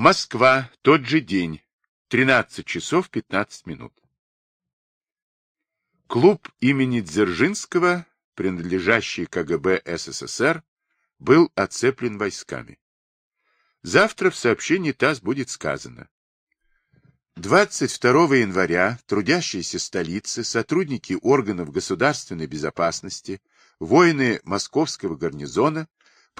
Москва, тот же день, 13 часов 15 минут. Клуб имени Дзержинского, принадлежащий КГБ СССР, был оцеплен войсками. Завтра в сообщении ТАСС будет сказано. 22 января трудящиеся столицы, сотрудники органов государственной безопасности, воины московского гарнизона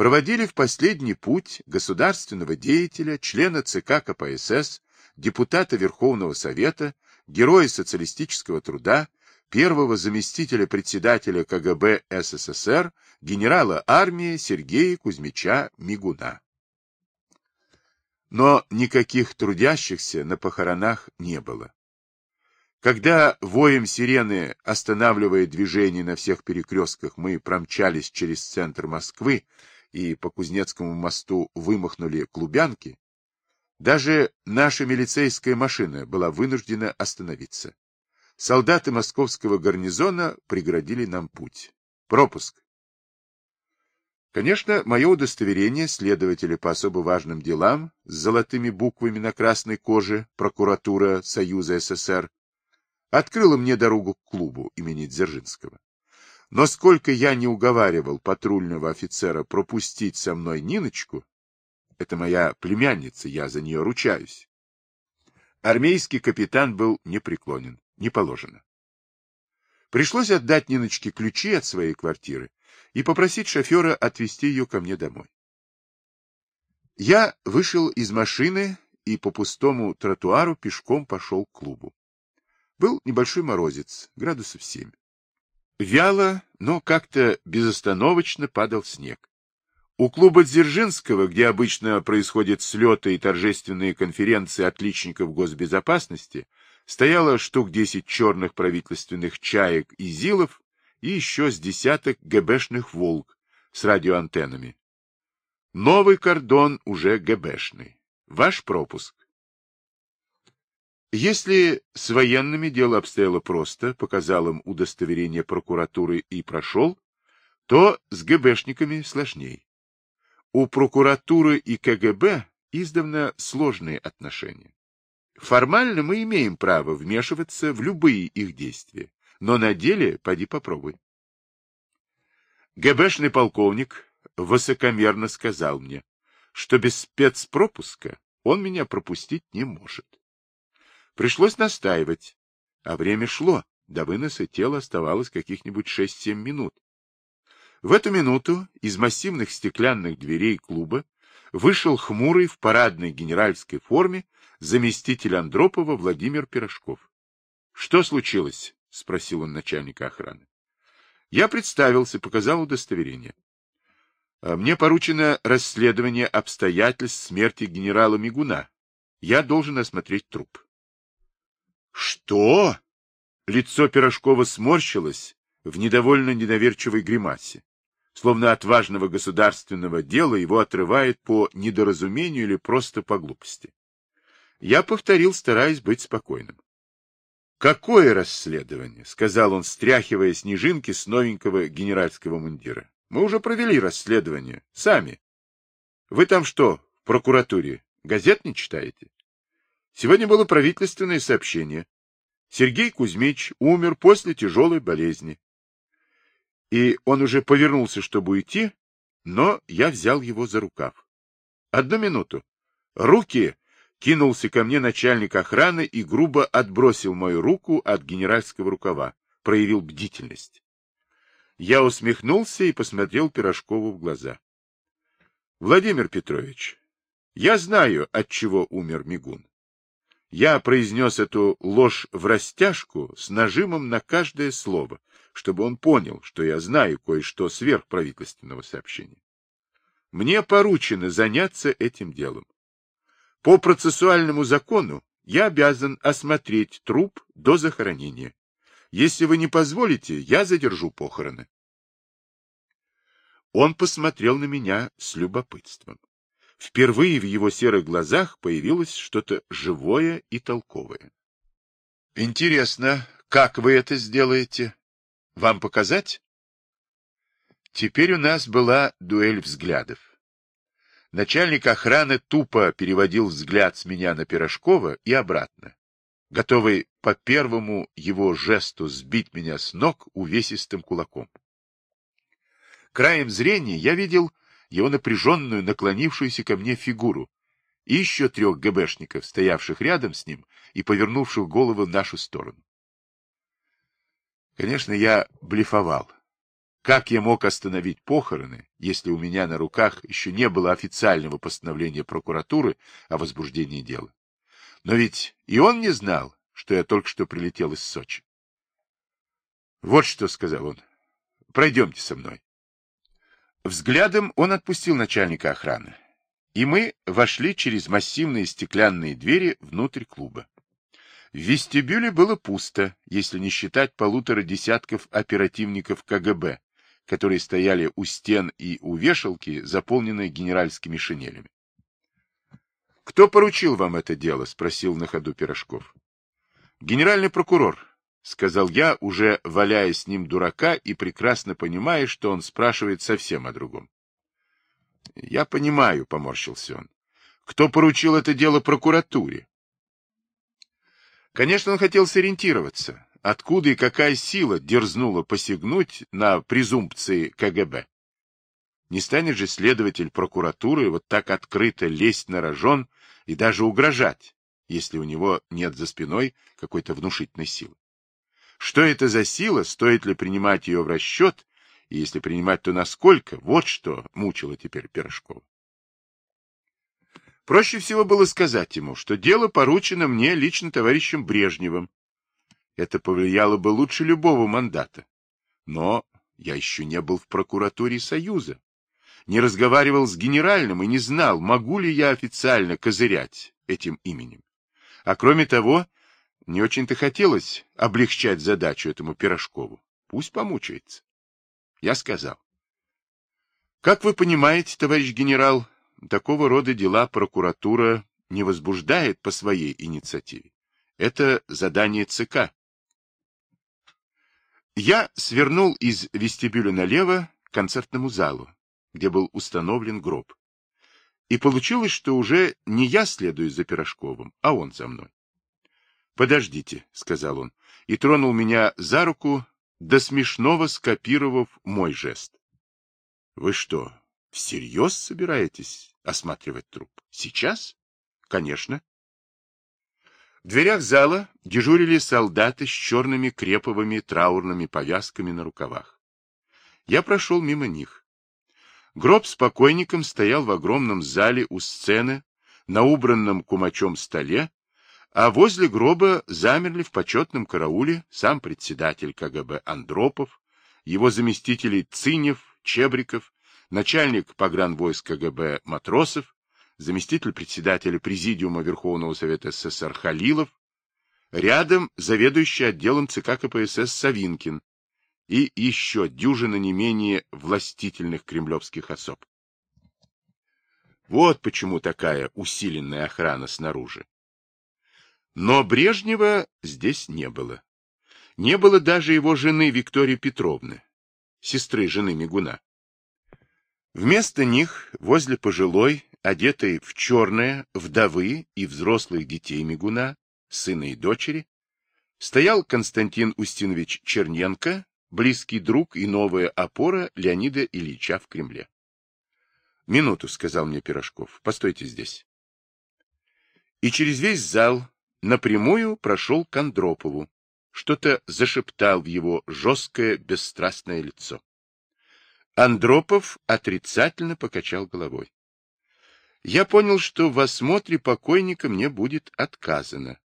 проводили в последний путь государственного деятеля, члена ЦК КПСС, депутата Верховного Совета, героя социалистического труда, первого заместителя председателя КГБ СССР, генерала армии Сергея Кузьмича Мигуна. Но никаких трудящихся на похоронах не было. Когда воем сирены, останавливая движение на всех перекрестках, мы промчались через центр Москвы и по Кузнецкому мосту вымахнули клубянки, даже наша милицейская машина была вынуждена остановиться. Солдаты московского гарнизона преградили нам путь. Пропуск. Конечно, мое удостоверение следователя по особо важным делам с золотыми буквами на красной коже прокуратура Союза СССР открыло мне дорогу к клубу имени Дзержинского. Но сколько я не уговаривал патрульного офицера пропустить со мной Ниночку, это моя племянница, я за нее ручаюсь, армейский капитан был непреклонен не положено. Пришлось отдать Ниночке ключи от своей квартиры и попросить шофера отвезти ее ко мне домой. Я вышел из машины и по пустому тротуару пешком пошел к клубу. Был небольшой морозец, градусов семь. Вяло, но как-то безостановочно падал снег. У клуба Дзержинского, где обычно происходят слеты и торжественные конференции отличников госбезопасности, стояло штук десять черных правительственных чаек и зилов и еще с десяток ГБшных «Волк» с радиоантеннами. Новый кордон уже ГБшный. Ваш пропуск. Если с военными дело обстояло просто, показал им удостоверение прокуратуры и прошел, то с ГБшниками сложней. У прокуратуры и КГБ издавна сложные отношения. Формально мы имеем право вмешиваться в любые их действия, но на деле поди попробуй. ГБшный полковник высокомерно сказал мне, что без спецпропуска он меня пропустить не может. Пришлось настаивать, а время шло, до выноса тела оставалось каких-нибудь 6-7 минут. В эту минуту из массивных стеклянных дверей клуба вышел хмурый в парадной генеральской форме заместитель Андропова Владимир Пирожков. — Что случилось? — спросил он начальника охраны. Я представился, показал удостоверение. А мне поручено расследование обстоятельств смерти генерала Мигуна. Я должен осмотреть труп. — Что? Лицо Пирожкова сморщилось в недовольно недоверчивой гримасе. Словно от важного государственного дела его отрывает по недоразумению или просто по глупости. Я повторил, стараясь быть спокойным. «Какое расследование?» — сказал он, стряхивая снежинки с новенького генеральского мундира. «Мы уже провели расследование. Сами. Вы там что, в прокуратуре, газет не читаете? Сегодня было правительственное сообщение. Сергей Кузьмич умер после тяжелой болезни. И он уже повернулся, чтобы уйти, но я взял его за рукав. Одну минуту. Руки Кинулся ко мне начальник охраны и грубо отбросил мою руку от генеральского рукава, проявил бдительность. Я усмехнулся и посмотрел Пирожкову в глаза. — Владимир Петрович, я знаю, от чего умер Мигун. Я произнес эту ложь в растяжку с нажимом на каждое слово, чтобы он понял, что я знаю кое-что сверх правительственного сообщения. Мне поручено заняться этим делом. По процессуальному закону я обязан осмотреть труп до захоронения. Если вы не позволите, я задержу похороны. Он посмотрел на меня с любопытством. Впервые в его серых глазах появилось что-то живое и толковое. — Интересно, как вы это сделаете? Вам показать? Теперь у нас была дуэль взглядов. Начальник охраны тупо переводил взгляд с меня на Пирожкова и обратно, готовый по первому его жесту сбить меня с ног увесистым кулаком. Краем зрения я видел его напряженную, наклонившуюся ко мне фигуру и еще трех ГБшников, стоявших рядом с ним и повернувших головы в нашу сторону. Конечно, я блефовал. Как я мог остановить похороны, если у меня на руках еще не было официального постановления прокуратуры о возбуждении дела? Но ведь и он не знал, что я только что прилетел из Сочи. Вот что, — сказал он, — пройдемте со мной. Взглядом он отпустил начальника охраны, и мы вошли через массивные стеклянные двери внутрь клуба. В вестибюле было пусто, если не считать полутора десятков оперативников КГБ, которые стояли у стен и у вешалки, заполненной генеральскими шинелями. — Кто поручил вам это дело? — спросил на ходу Пирожков. — Генеральный прокурор, — сказал я, уже валяя с ним дурака и прекрасно понимая, что он спрашивает совсем о другом. — Я понимаю, — поморщился он. — Кто поручил это дело прокуратуре? Конечно, он хотел сориентироваться, откуда и какая сила дерзнула посягнуть на презумпции КГБ. Не станет же следователь прокуратуры вот так открыто лезть на рожон и даже угрожать, если у него нет за спиной какой-то внушительной силы. Что это за сила, стоит ли принимать ее в расчет, и если принимать, то насколько, вот что мучило теперь Пирожкова. Проще всего было сказать ему, что дело поручено мне лично товарищем Брежневым, это повлияло бы лучше любого мандата. Но я еще не был в прокуратуре Союза, не разговаривал с генеральным и не знал, могу ли я официально козырять этим именем. А кроме того, не очень-то хотелось облегчать задачу этому Пирожкову. Пусть помучается. Я сказал. Как вы понимаете, товарищ генерал, такого рода дела прокуратура не возбуждает по своей инициативе. Это задание ЦК. Я свернул из вестибюля налево к концертному залу, где был установлен гроб. И получилось, что уже не я следую за Пирожковым, а он за мной. «Подождите», — сказал он, и тронул меня за руку, до смешного скопировав мой жест. «Вы что, всерьез собираетесь осматривать труп? Сейчас?» «Конечно. В дверях зала дежурили солдаты с черными креповыми траурными повязками на рукавах. Я прошел мимо них. Гроб с покойником стоял в огромном зале у сцены, на убранном кумачом столе, а возле гроба замерли в почетном карауле сам председатель КГБ Андропов, его заместители Цинев, Чебриков, начальник погранвойск КГБ Матросов, заместитель председателя Президиума Верховного Совета СССР Халилов, рядом заведующий отделом ЦК КПСС Савинкин и еще дюжина не менее властительных кремлевских особ. Вот почему такая усиленная охрана снаружи. Но Брежнева здесь не было. Не было даже его жены Виктории Петровны, сестры жены Мигуна. Вместо них возле пожилой, одетой в черное, вдовы и взрослых детей Мигуна, сына и дочери, стоял Константин Устинович Черненко, близкий друг и новая опора Леонида Ильича в Кремле. «Минуту», — сказал мне Пирожков, — «постойте здесь». И через весь зал напрямую прошел к Андропову, что-то зашептал в его жесткое, бесстрастное лицо. Андропов отрицательно покачал головой я понял, что в осмотре покойника мне будет отказано.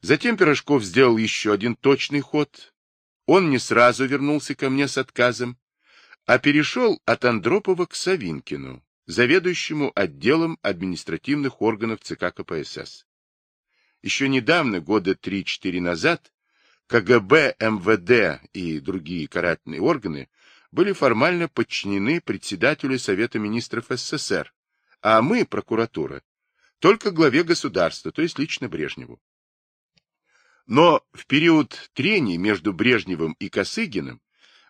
Затем Пирожков сделал еще один точный ход. Он не сразу вернулся ко мне с отказом, а перешел от Андропова к Савинкину, заведующему отделом административных органов ЦК КПСС. Еще недавно, года 3-4 назад, КГБ, МВД и другие карательные органы были формально подчинены председателю Совета министров СССР, а мы, прокуратура, только главе государства, то есть лично Брежневу. Но в период трений между Брежневым и Косыгиным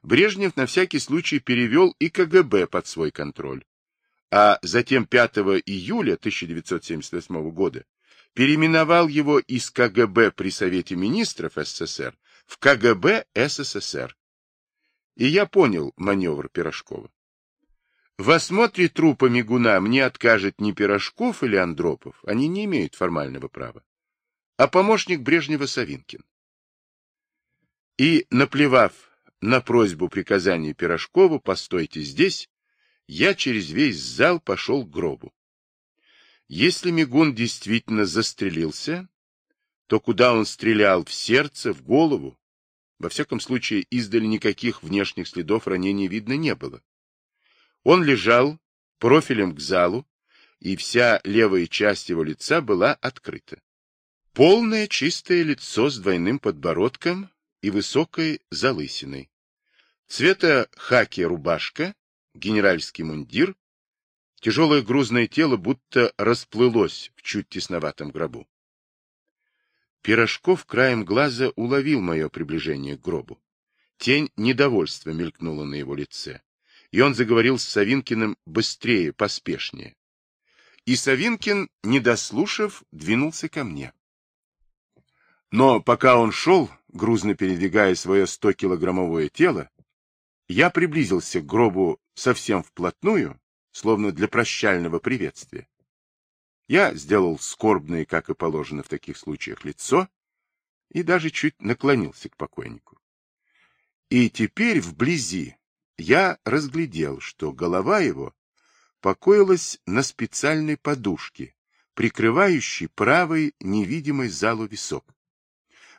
Брежнев на всякий случай перевел и КГБ под свой контроль, а затем 5 июля 1978 года переименовал его из КГБ при Совете Министров СССР в КГБ СССР. И я понял маневр Пирожкова. В осмотре трупа Мигуна мне откажет не Пирожков или Андропов, они не имеют формального права, а помощник Брежнева Савинкин. И, наплевав на просьбу приказания Пирожкову «постойте здесь», я через весь зал пошел к гробу. Если Мигун действительно застрелился, то куда он стрелял, в сердце, в голову? Во всяком случае, издали никаких внешних следов ранения видно не было. Он лежал профилем к залу, и вся левая часть его лица была открыта. Полное чистое лицо с двойным подбородком и высокой залысиной. Цвета хаки рубашка генеральский мундир, тяжелое грузное тело будто расплылось в чуть тесноватом гробу. Пирожков краем глаза уловил мое приближение к гробу. Тень недовольства мелькнула на его лице, и он заговорил с Савинкиным быстрее, поспешнее. И Савинкин, не дослушав, двинулся ко мне. Но пока он шел, грузно передвигая свое стокилограммовое тело, я приблизился к гробу совсем вплотную, словно для прощального приветствия. Я сделал скорбное, как и положено в таких случаях, лицо и даже чуть наклонился к покойнику. И теперь вблизи я разглядел, что голова его покоилась на специальной подушке, прикрывающей правый невидимый залу висок.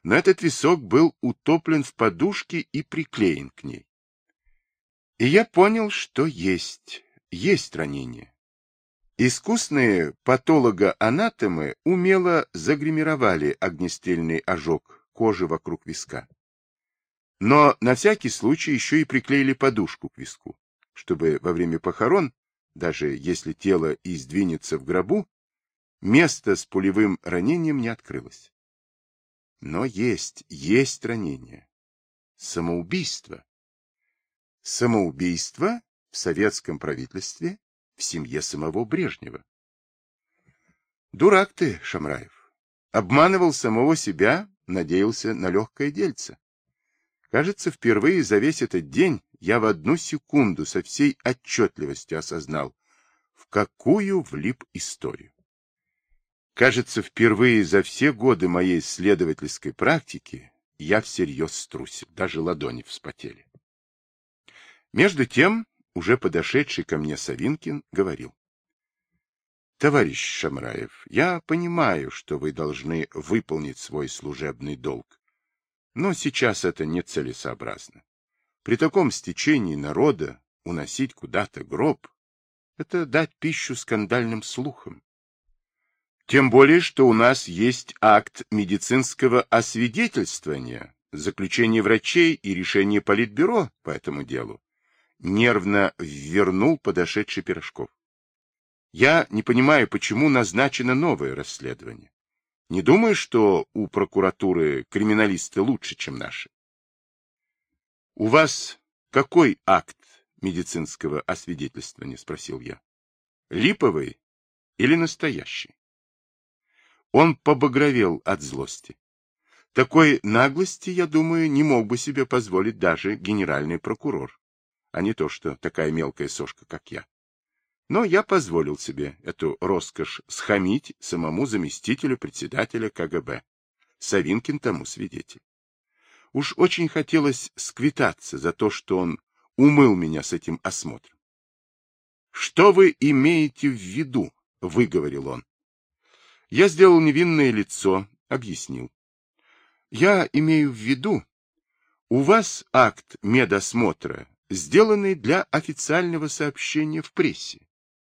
Но этот висок был утоплен в подушке и приклеен к ней. И я понял, что есть, есть ранение. Искусные патологоанатомы умело загримировали огнестрельный ожог кожи вокруг виска. Но на всякий случай еще и приклеили подушку к виску, чтобы во время похорон, даже если тело и сдвинется в гробу, место с пулевым ранением не открылось. Но есть, есть ранение. Самоубийство. Самоубийство в советском правительстве в семье самого Брежнева. Дурак ты, Шамраев. Обманывал самого себя, надеялся на легкое дельце. Кажется, впервые за весь этот день я в одну секунду со всей отчетливостью осознал, в какую влип историю. Кажется, впервые за все годы моей исследовательской практики я всерьез струсил, даже ладони вспотели. Между тем, уже подошедший ко мне Савинкин говорил. Товарищ Шамраев, я понимаю, что вы должны выполнить свой служебный долг, но сейчас это нецелесообразно. При таком стечении народа уносить куда-то гроб — это дать пищу скандальным слухам. Тем более, что у нас есть акт медицинского освидетельствования, заключение врачей и решение Политбюро по этому делу нервно вернул подошедший Пирожков. Я не понимаю, почему назначено новое расследование. Не думаю, что у прокуратуры криминалисты лучше, чем наши. У вас какой акт медицинского освидетельствования, спросил я. Липовый или настоящий? Он побагровел от злости. Такой наглости, я думаю, не мог бы себе позволить даже генеральный прокурор а не то, что такая мелкая сошка, как я. Но я позволил себе эту роскошь схамить самому заместителю председателя КГБ. Савинкин тому свидетель. Уж очень хотелось сквитаться за то, что он умыл меня с этим осмотром. — Что вы имеете в виду? — выговорил он. Я сделал невинное лицо, объяснил. — Я имею в виду, у вас акт медосмотра сделанный для официального сообщения в прессе.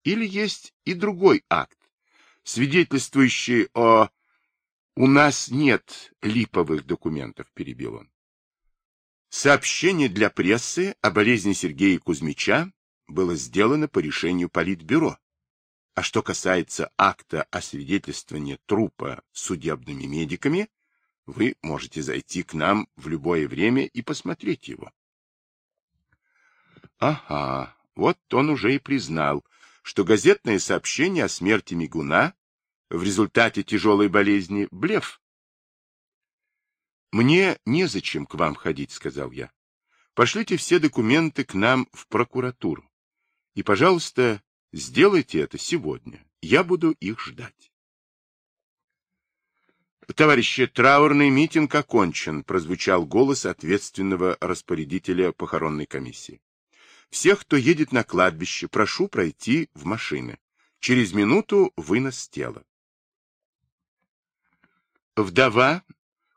Или есть и другой акт, свидетельствующий о... У нас нет липовых документов, перебил он. Сообщение для прессы о болезни Сергея Кузьмича было сделано по решению Политбюро. А что касается акта о свидетельствовании трупа судебными медиками, вы можете зайти к нам в любое время и посмотреть его. Ага, вот он уже и признал, что газетное сообщение о смерти Мигуна в результате тяжелой болезни – блеф. «Мне незачем к вам ходить», — сказал я. «Пошлите все документы к нам в прокуратуру. И, пожалуйста, сделайте это сегодня. Я буду их ждать». «Товарищи, траурный митинг окончен», — прозвучал голос ответственного распорядителя похоронной комиссии. «Всех, кто едет на кладбище, прошу пройти в машины. Через минуту вынос тела». Вдова,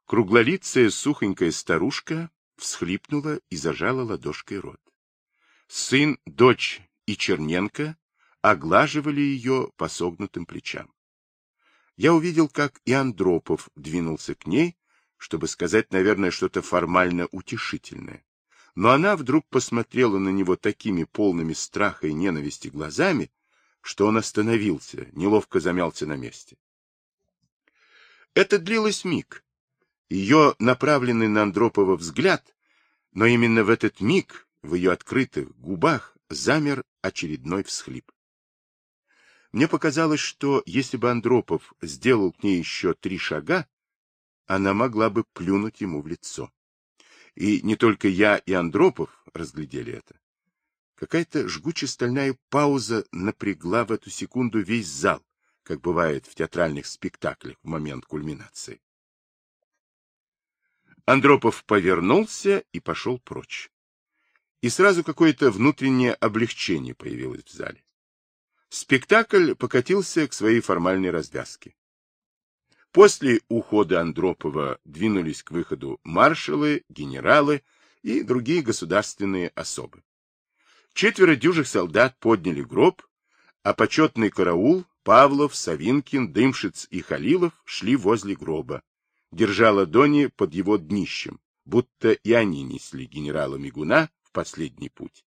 круглолицая сухонькая старушка, всхлипнула и зажала ладошкой рот. Сын, дочь и Черненко оглаживали ее по согнутым плечам я увидел, как и Андропов двинулся к ней, чтобы сказать, наверное, что-то формально утешительное. Но она вдруг посмотрела на него такими полными страха и ненависти глазами, что он остановился, неловко замялся на месте. Это длилось миг. Ее направленный на Андропова взгляд, но именно в этот миг в ее открытых губах замер очередной всхлип. Мне показалось, что если бы Андропов сделал к ней еще три шага, она могла бы плюнуть ему в лицо. И не только я и Андропов разглядели это. Какая-то жгучая стальная пауза напрягла в эту секунду весь зал, как бывает в театральных спектаклях в момент кульминации. Андропов повернулся и пошел прочь. И сразу какое-то внутреннее облегчение появилось в зале. Спектакль покатился к своей формальной развязке. После ухода Андропова двинулись к выходу маршалы, генералы и другие государственные особы. Четверо дюжих солдат подняли гроб, а почетный караул Павлов, Савинкин, Дымшиц и Халилов шли возле гроба, держа ладони под его днищем, будто и они несли генерала Мигуна в последний путь.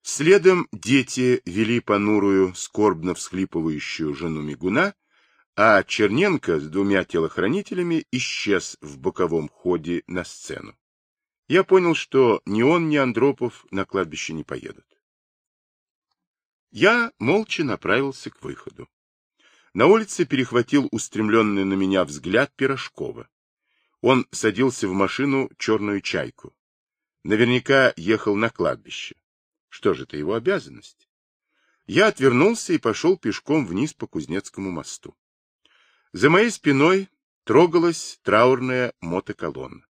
Следом дети вели понурую, скорбно всхлипывающую жену Мигуна, а Черненко с двумя телохранителями исчез в боковом ходе на сцену. Я понял, что ни он, ни Андропов на кладбище не поедут. Я молча направился к выходу. На улице перехватил устремленный на меня взгляд Пирожкова. Он садился в машину черную чайку. Наверняка ехал на кладбище. Что же это его обязанность? Я отвернулся и пошел пешком вниз по Кузнецкому мосту. За моей спиной трогалась траурная мотоколонна.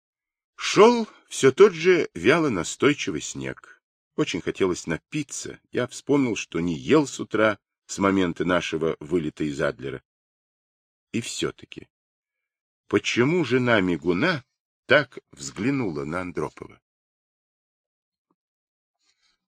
Шел все тот же вяло настойчивый снег. Очень хотелось напиться. Я вспомнил, что не ел с утра с момента нашего вылета из Адлера. И все-таки, почему жена Мигуна так взглянула на Андропова?